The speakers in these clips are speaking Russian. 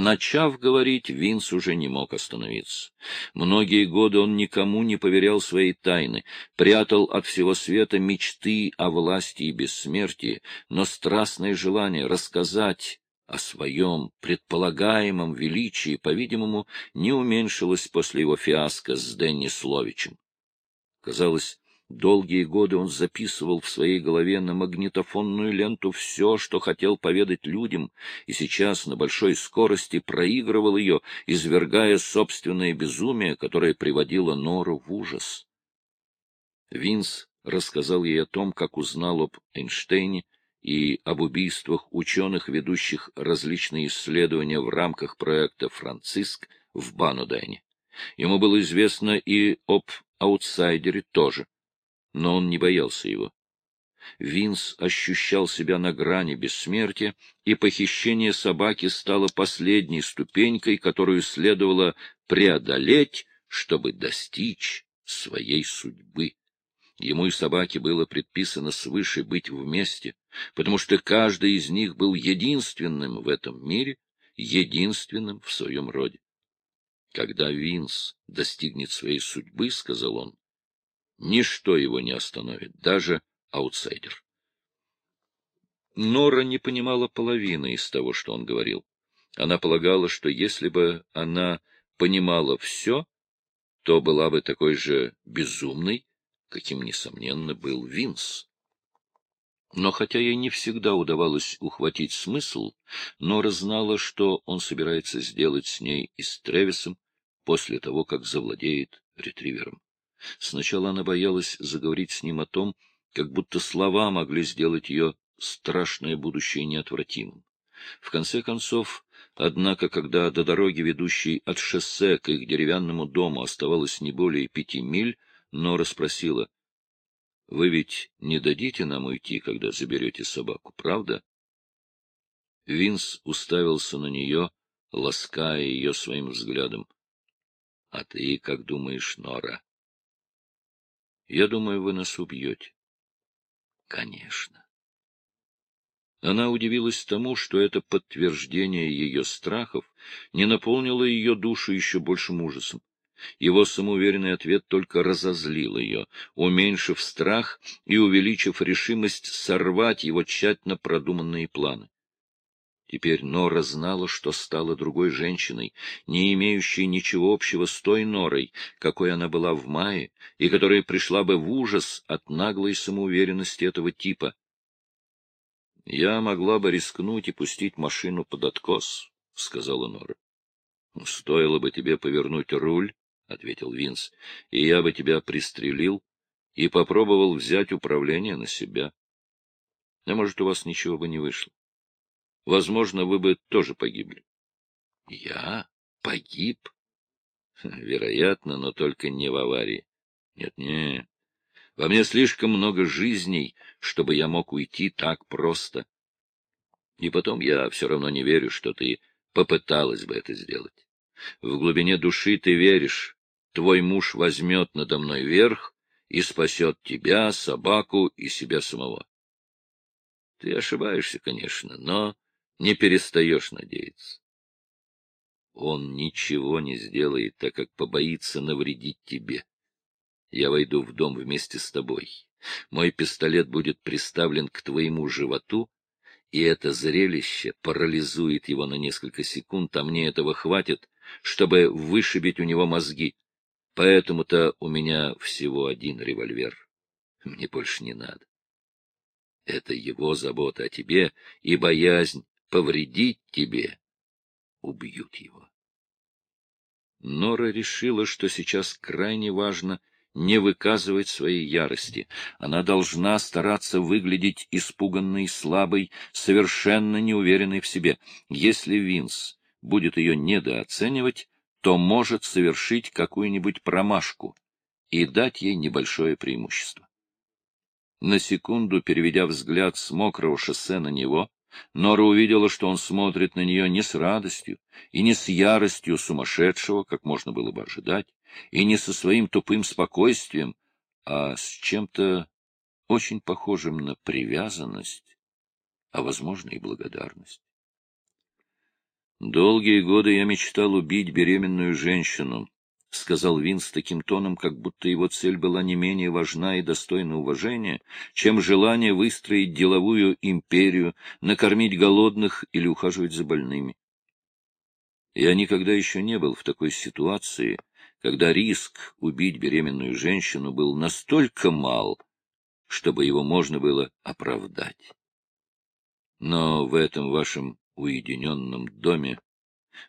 Начав говорить, Винс уже не мог остановиться. Многие годы он никому не поверял своей тайны, прятал от всего света мечты о власти и бессмертии, но страстное желание рассказать о своем предполагаемом величии, по-видимому, не уменьшилось после его фиаско с Дэнни Словичем. Казалось, Долгие годы он записывал в своей голове на магнитофонную ленту все, что хотел поведать людям, и сейчас на большой скорости проигрывал ее, извергая собственное безумие, которое приводило Нору в ужас. Винс рассказал ей о том, как узнал об Эйнштейне и об убийствах ученых, ведущих различные исследования в рамках проекта «Франциск» в Банудайне. Ему было известно и об аутсайдере тоже — но он не боялся его. Винс ощущал себя на грани бессмертия, и похищение собаки стало последней ступенькой, которую следовало преодолеть, чтобы достичь своей судьбы. Ему и собаке было предписано свыше быть вместе, потому что каждый из них был единственным в этом мире, единственным в своем роде. Когда Винс достигнет своей судьбы, — сказал он, Ничто его не остановит, даже аутсайдер. Нора не понимала половины из того, что он говорил. Она полагала, что если бы она понимала все, то была бы такой же безумной, каким, несомненно, был Винс. Но хотя ей не всегда удавалось ухватить смысл, Нора знала, что он собирается сделать с ней и с Тревисом после того, как завладеет ретривером. Сначала она боялась заговорить с ним о том, как будто слова могли сделать ее страшное будущее неотвратимым. В конце концов, однако, когда до дороги, ведущей от шоссе к их деревянному дому, оставалось не более пяти миль, Нора спросила, — Вы ведь не дадите нам уйти, когда заберете собаку, правда? Винс уставился на нее, лаская ее своим взглядом. — А ты как думаешь, Нора? Я думаю, вы нас убьете. Конечно. Она удивилась тому, что это подтверждение ее страхов не наполнило ее душу еще большим ужасом. Его самоуверенный ответ только разозлил ее, уменьшив страх и увеличив решимость сорвать его тщательно продуманные планы. Теперь Нора знала, что стала другой женщиной, не имеющей ничего общего с той Норой, какой она была в мае, и которая пришла бы в ужас от наглой самоуверенности этого типа. — Я могла бы рискнуть и пустить машину под откос, — сказала Нора. — Стоило бы тебе повернуть руль, — ответил Винс, — и я бы тебя пристрелил и попробовал взять управление на себя. А может, у вас ничего бы не вышло возможно, вы бы тоже погибли. — Я? Погиб? — Вероятно, но только не в аварии. Нет-нет, во мне слишком много жизней, чтобы я мог уйти так просто. И потом я все равно не верю, что ты попыталась бы это сделать. В глубине души ты веришь, твой муж возьмет надо мной верх и спасет тебя, собаку и себя самого. Ты ошибаешься, конечно, но не перестаешь надеяться. Он ничего не сделает, так как побоится навредить тебе. Я войду в дом вместе с тобой. Мой пистолет будет приставлен к твоему животу, и это зрелище парализует его на несколько секунд, а мне этого хватит, чтобы вышибить у него мозги. Поэтому-то у меня всего один револьвер. Мне больше не надо. Это его забота о тебе и боязнь, повредить тебе, убьют его. Нора решила, что сейчас крайне важно не выказывать своей ярости. Она должна стараться выглядеть испуганной, слабой, совершенно неуверенной в себе. Если Винс будет ее недооценивать, то может совершить какую-нибудь промашку и дать ей небольшое преимущество. На секунду, переведя взгляд с мокрого шоссе на него, Нора увидела, что он смотрит на нее не с радостью и не с яростью сумасшедшего, как можно было бы ожидать, и не со своим тупым спокойствием, а с чем-то очень похожим на привязанность, а, возможно, и благодарность. Долгие годы я мечтал убить беременную женщину, — сказал Винс таким тоном, как будто его цель была не менее важна и достойна уважения, чем желание выстроить деловую империю, накормить голодных или ухаживать за больными. Я никогда еще не был в такой ситуации, когда риск убить беременную женщину был настолько мал, чтобы его можно было оправдать. Но в этом вашем уединенном доме,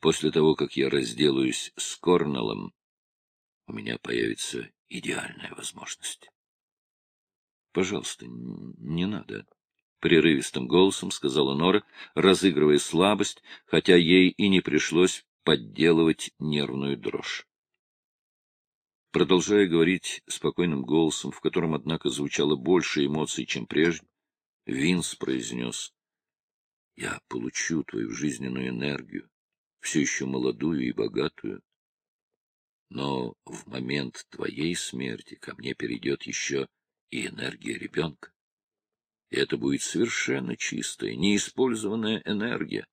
после того, как я разделаюсь с Корнеллом, у меня появится идеальная возможность. — Пожалуйста, не надо, — прерывистым голосом сказала Нора, разыгрывая слабость, хотя ей и не пришлось подделывать нервную дрожь. Продолжая говорить спокойным голосом, в котором, однако, звучало больше эмоций, чем прежде, Винс произнес, — Я получу твою жизненную энергию, все еще молодую и богатую, но в момент твоей смерти ко мне перейдет еще и энергия ребенка. И это будет совершенно чистая, неиспользованная энергия,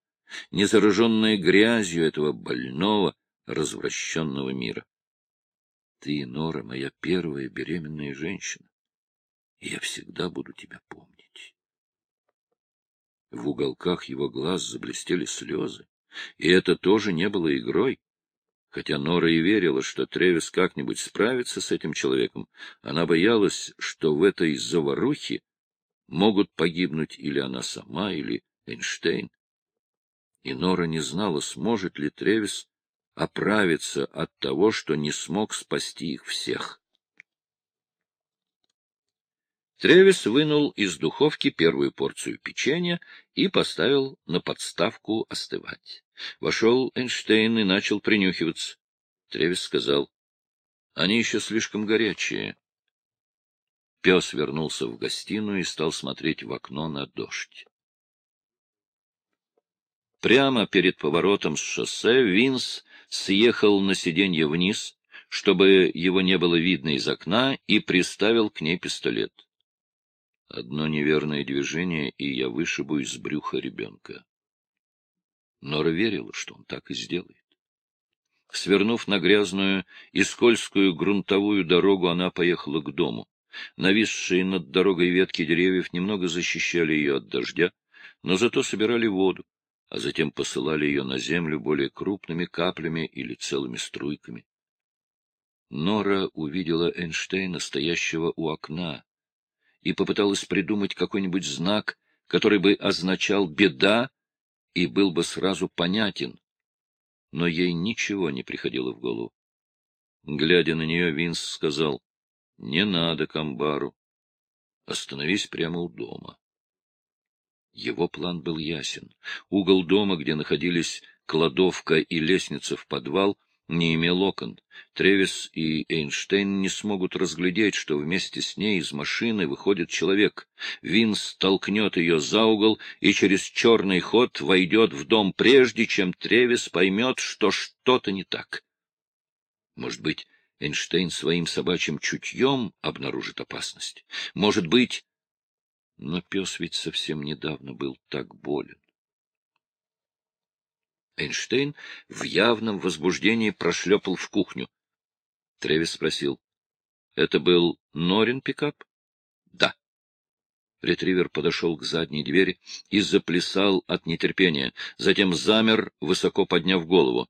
не зараженная грязью этого больного, развращенного мира. Ты, Нора, моя первая беременная женщина, и я всегда буду тебя помнить. В уголках его глаз заблестели слезы, и это тоже не было игрой. Хотя Нора и верила, что Тревис как-нибудь справится с этим человеком, она боялась, что в этой заварухе могут погибнуть или она сама, или Эйнштейн. И Нора не знала, сможет ли Тревис оправиться от того, что не смог спасти их всех. Тревис вынул из духовки первую порцию печенья и поставил на подставку остывать. Вошел Эйнштейн и начал принюхиваться. Тревис сказал, — Они еще слишком горячие. Пес вернулся в гостиную и стал смотреть в окно на дождь. Прямо перед поворотом с шоссе Винс съехал на сиденье вниз, чтобы его не было видно из окна, и приставил к ней пистолет. Одно неверное движение, и я вышибу из брюха ребенка. Нора верила, что он так и сделает. Свернув на грязную и скользкую грунтовую дорогу, она поехала к дому. Нависшие над дорогой ветки деревьев немного защищали ее от дождя, но зато собирали воду, а затем посылали ее на землю более крупными каплями или целыми струйками. Нора увидела Эйнштейна, стоящего у окна, и попыталась придумать какой-нибудь знак, который бы означал «беда» и был бы сразу понятен, но ей ничего не приходило в голову. Глядя на нее, Винс сказал, — Не надо к амбару. Остановись прямо у дома. Его план был ясен. Угол дома, где находились кладовка и лестница в подвал, не имел окон. Тревис и Эйнштейн не смогут разглядеть, что вместе с ней из машины выходит человек. Винс толкнет ее за угол и через черный ход войдет в дом, прежде чем Тревис поймет, что что-то не так. Может быть, Эйнштейн своим собачьим чутьем обнаружит опасность. Может быть... Но пес ведь совсем недавно был так болен. Эйнштейн в явном возбуждении прошлепал в кухню. Тревис спросил. — Это был Норин пикап? — Да. Ретривер подошел к задней двери и заплясал от нетерпения, затем замер, высоко подняв голову.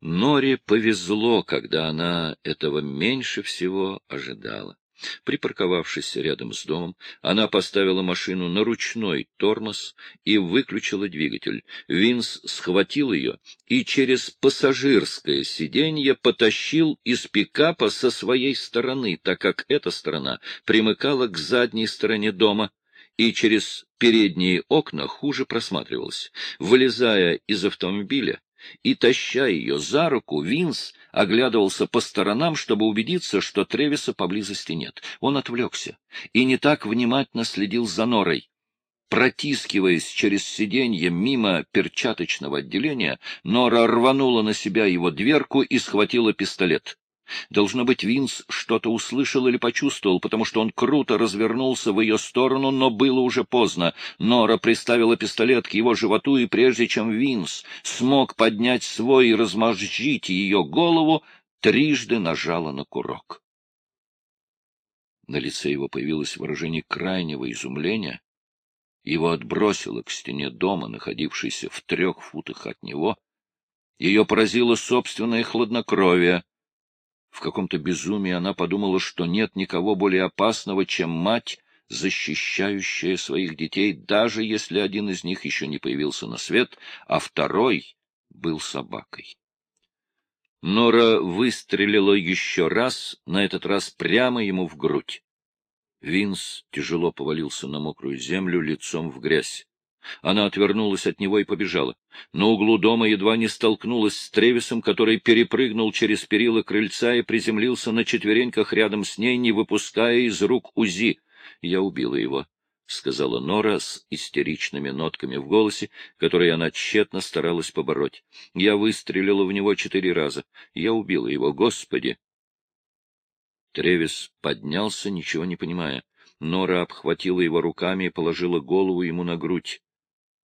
Норе повезло, когда она этого меньше всего ожидала. Припарковавшись рядом с домом, она поставила машину на ручной тормоз и выключила двигатель. Винс схватил ее и через пассажирское сиденье потащил из пикапа со своей стороны, так как эта сторона примыкала к задней стороне дома и через передние окна хуже просматривалась. Вылезая из автомобиля, и, таща ее за руку, Винс оглядывался по сторонам, чтобы убедиться, что Тревиса поблизости нет. Он отвлекся и не так внимательно следил за норой. Протискиваясь через сиденье мимо перчаточного отделения, Нора рванула на себя его дверку и схватила пистолет. Должно быть, Винс что-то услышал или почувствовал, потому что он круто развернулся в ее сторону, но было уже поздно. Нора приставила пистолет к его животу, и прежде чем Винс смог поднять свой и размозжить ее голову, трижды нажала на курок. На лице его появилось выражение крайнего изумления. Его отбросило к стене дома, находившейся в трех футах от него. Ее поразило собственное хладнокровие — в каком-то безумии она подумала, что нет никого более опасного, чем мать, защищающая своих детей, даже если один из них еще не появился на свет, а второй был собакой. Нора выстрелила еще раз, на этот раз прямо ему в грудь. Винс тяжело повалился на мокрую землю лицом в грязь. Она отвернулась от него и побежала. На углу дома едва не столкнулась с Тревисом, который перепрыгнул через перила крыльца и приземлился на четвереньках рядом с ней, не выпуская из рук УЗИ. Я убила его, — сказала Нора с истеричными нотками в голосе, которые она тщетно старалась побороть. Я выстрелила в него четыре раза. Я убила его, Господи! Тревис поднялся, ничего не понимая. Нора обхватила его руками и положила голову ему на грудь.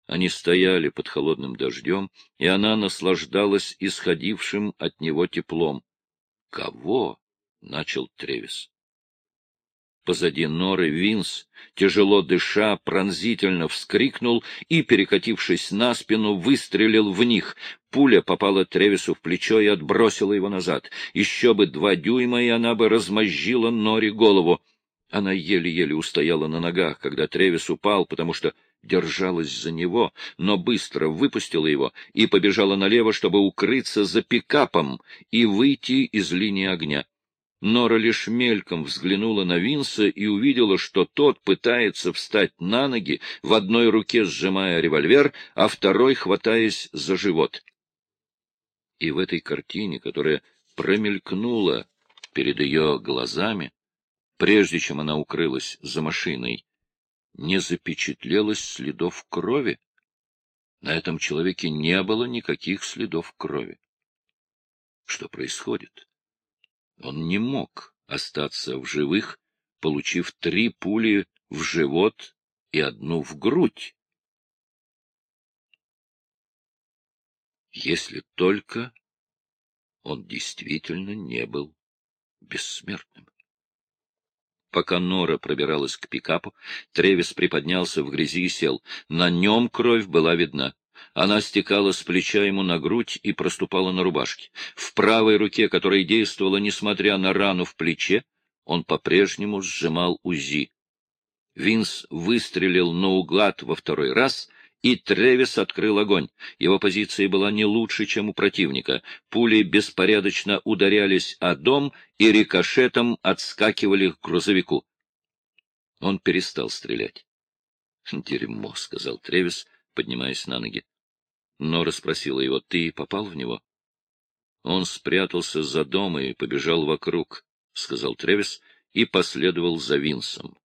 Они стояли под холодным дождем, и она наслаждалась исходившим от него теплом. — Кого? — начал Тревис. Позади норы Винс, тяжело дыша, пронзительно вскрикнул и, перекатившись на спину, выстрелил в них. Пуля попала Тревису в плечо и отбросила его назад. Еще бы два дюйма, и она бы размозжила Норе голову. Она еле-еле устояла на ногах, когда Тревис упал, потому что держалась за него, но быстро выпустила его и побежала налево, чтобы укрыться за пикапом и выйти из линии огня. Нора лишь мельком взглянула на Винса и увидела, что тот пытается встать на ноги, в одной руке сжимая револьвер, а второй хватаясь за живот. И в этой картине, которая промелькнула перед ее глазами, прежде чем она укрылась за машиной, не запечатлелось следов крови. На этом человеке не было никаких следов крови. Что происходит? Он не мог остаться в живых, получив три пули в живот и одну в грудь. Если только он действительно не был бессмертным. Пока Нора пробиралась к пикапу, Тревис приподнялся в грязи и сел. На нем кровь была видна. Она стекала с плеча ему на грудь и проступала на рубашке. В правой руке, которая действовала, несмотря на рану в плече, он по-прежнему сжимал УЗИ. Винс выстрелил наугад во второй раз — и Тревис открыл огонь. Его позиция была не лучше, чем у противника. Пули беспорядочно ударялись о дом и рикошетом отскакивали к грузовику. Он перестал стрелять. — Дерьмо, — сказал Тревис, поднимаясь на ноги. Нора спросила его, — ты попал в него? Он спрятался за дом и побежал вокруг, — сказал Тревис, и последовал за Винсом.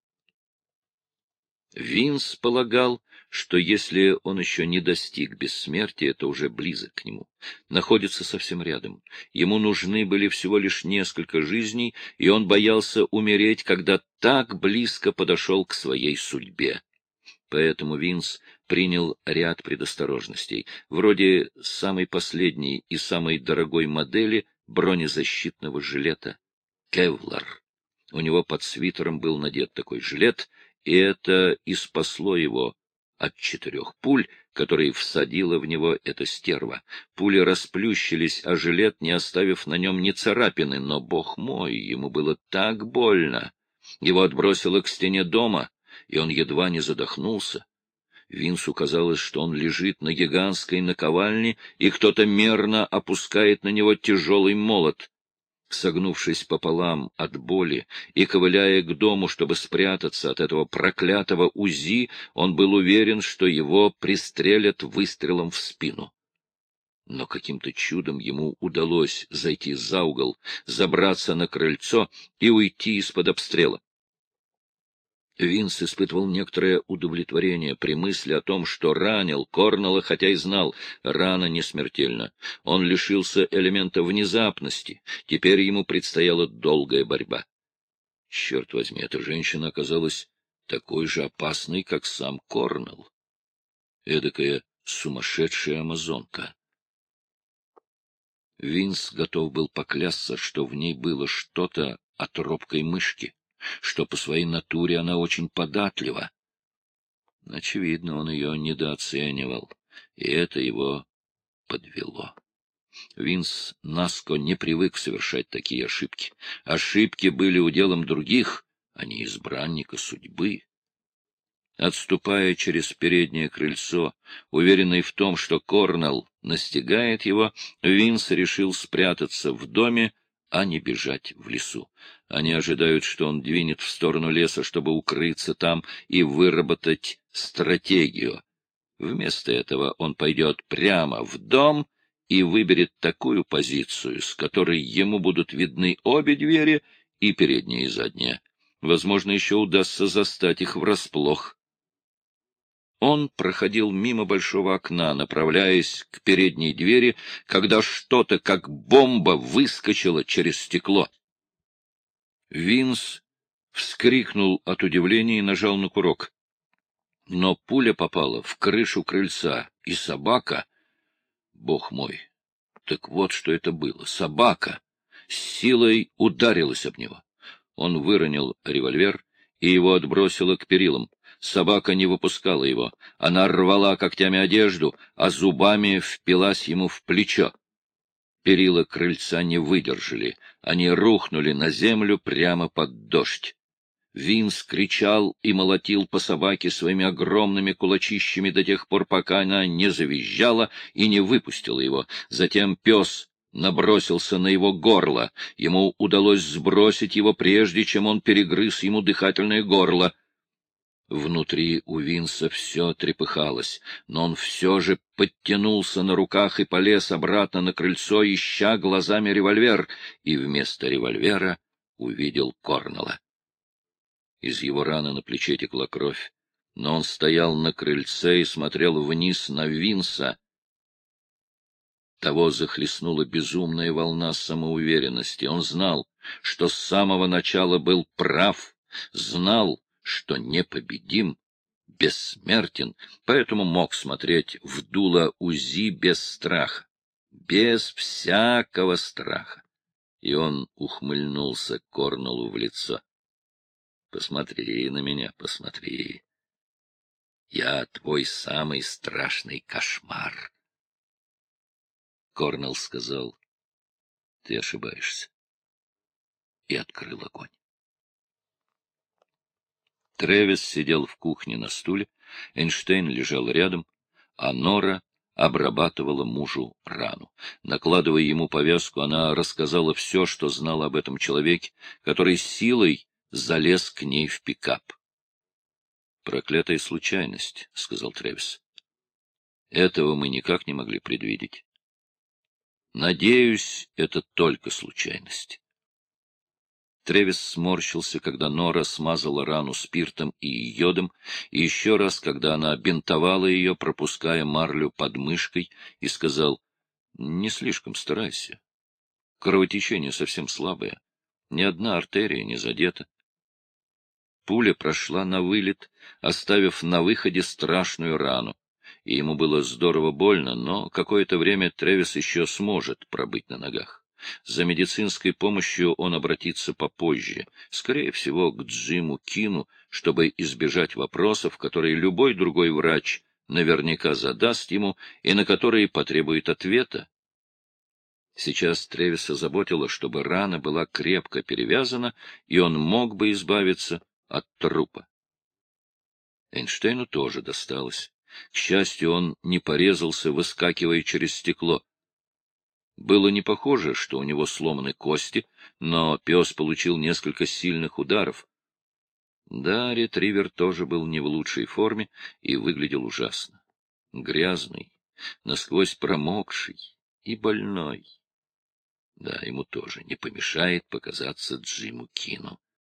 Винс полагал, что если он еще не достиг бессмертия, то уже близок к нему, находится совсем рядом. Ему нужны были всего лишь несколько жизней, и он боялся умереть, когда так близко подошел к своей судьбе. Поэтому Винс принял ряд предосторожностей, вроде самой последней и самой дорогой модели бронезащитного жилета — «Кевлар». У него под свитером был надет такой жилет, и это и спасло его от четырех пуль, которые всадила в него эта стерва. Пули расплющились, а жилет, не оставив на нем ни царапины, но, бог мой, ему было так больно. Его отбросило к стене дома, и он едва не задохнулся. Винсу казалось, что он лежит на гигантской наковальне, и кто-то мерно опускает на него тяжелый молот. Согнувшись пополам от боли и ковыляя к дому, чтобы спрятаться от этого проклятого УЗИ, он был уверен, что его пристрелят выстрелом в спину. Но каким-то чудом ему удалось зайти за угол, забраться на крыльцо и уйти из-под обстрела. Винс испытывал некоторое удовлетворение при мысли о том, что ранил Корнелла, хотя и знал, рана не смертельна. Он лишился элемента внезапности, теперь ему предстояла долгая борьба. Черт возьми, эта женщина оказалась такой же опасной, как сам Корнелл. Эдакая сумасшедшая амазонка. Винс готов был поклясться, что в ней было что-то от робкой мышки что по своей натуре она очень податлива. Очевидно, он ее недооценивал, и это его подвело. Винс Наско не привык совершать такие ошибки. Ошибки были уделом других, а не избранника судьбы. Отступая через переднее крыльцо, уверенный в том, что Корнелл настигает его, Винс решил спрятаться в доме, а не бежать в лесу. Они ожидают, что он двинет в сторону леса, чтобы укрыться там и выработать стратегию. Вместо этого он пойдет прямо в дом и выберет такую позицию, с которой ему будут видны обе двери, и передняя, и задняя. Возможно, еще удастся застать их врасплох. Он проходил мимо большого окна, направляясь к передней двери, когда что-то, как бомба, выскочило через стекло. Винс вскрикнул от удивления и нажал на курок. Но пуля попала в крышу крыльца, и собака... Бог мой! Так вот, что это было. Собака с силой ударилась об него. Он выронил револьвер, и его отбросило к перилам. Собака не выпускала его. Она рвала когтями одежду, а зубами впилась ему в плечо. Перила крыльца не выдержали. Они рухнули на землю прямо под дождь. Винс кричал и молотил по собаке своими огромными кулачищами до тех пор, пока она не завизжала и не выпустила его. Затем пес набросился на его горло. Ему удалось сбросить его, прежде чем он перегрыз ему дыхательное горло. Внутри у Винса все трепыхалось, но он все же подтянулся на руках и полез обратно на крыльцо, ища глазами револьвер, и вместо револьвера увидел Корнела. Из его раны на плече текла кровь, но он стоял на крыльце и смотрел вниз на Винса. Того захлестнула безумная волна самоуверенности. Он знал, что с самого начала был прав, знал, что непобедим, бессмертен, поэтому мог смотреть в дуло УЗИ без страха, без всякого страха. И он ухмыльнулся Корнелу в лицо. — Посмотри на меня, посмотри. Я твой самый страшный кошмар. Корнелл сказал, — Ты ошибаешься. И открыл огонь. Тревис сидел в кухне на стуле, Эйнштейн лежал рядом, а Нора обрабатывала мужу рану. Накладывая ему повязку, она рассказала все, что знала об этом человеке, который силой залез к ней в пикап. «Проклятая случайность», — сказал Тревис. «Этого мы никак не могли предвидеть. Надеюсь, это только случайность». Тревис сморщился, когда Нора смазала рану спиртом и йодом, и еще раз, когда она бинтовала ее, пропуская марлю под мышкой, и сказал, — Не слишком старайся. Кровотечение совсем слабое. Ни одна артерия не задета. Пуля прошла на вылет, оставив на выходе страшную рану, и ему было здорово больно, но какое-то время Тревис еще сможет пробыть на ногах. За медицинской помощью он обратится попозже, скорее всего, к Джиму Кину, чтобы избежать вопросов, которые любой другой врач наверняка задаст ему и на которые потребует ответа. Сейчас Тревиса заботило, чтобы рана была крепко перевязана, и он мог бы избавиться от трупа. Эйнштейну тоже досталось. К счастью, он не порезался, выскакивая через стекло. Было не похоже, что у него сломаны кости, но пес получил несколько сильных ударов. Да, ретривер тоже был не в лучшей форме и выглядел ужасно. Грязный, насквозь промокший и больной. Да, ему тоже не помешает показаться Джиму Кину.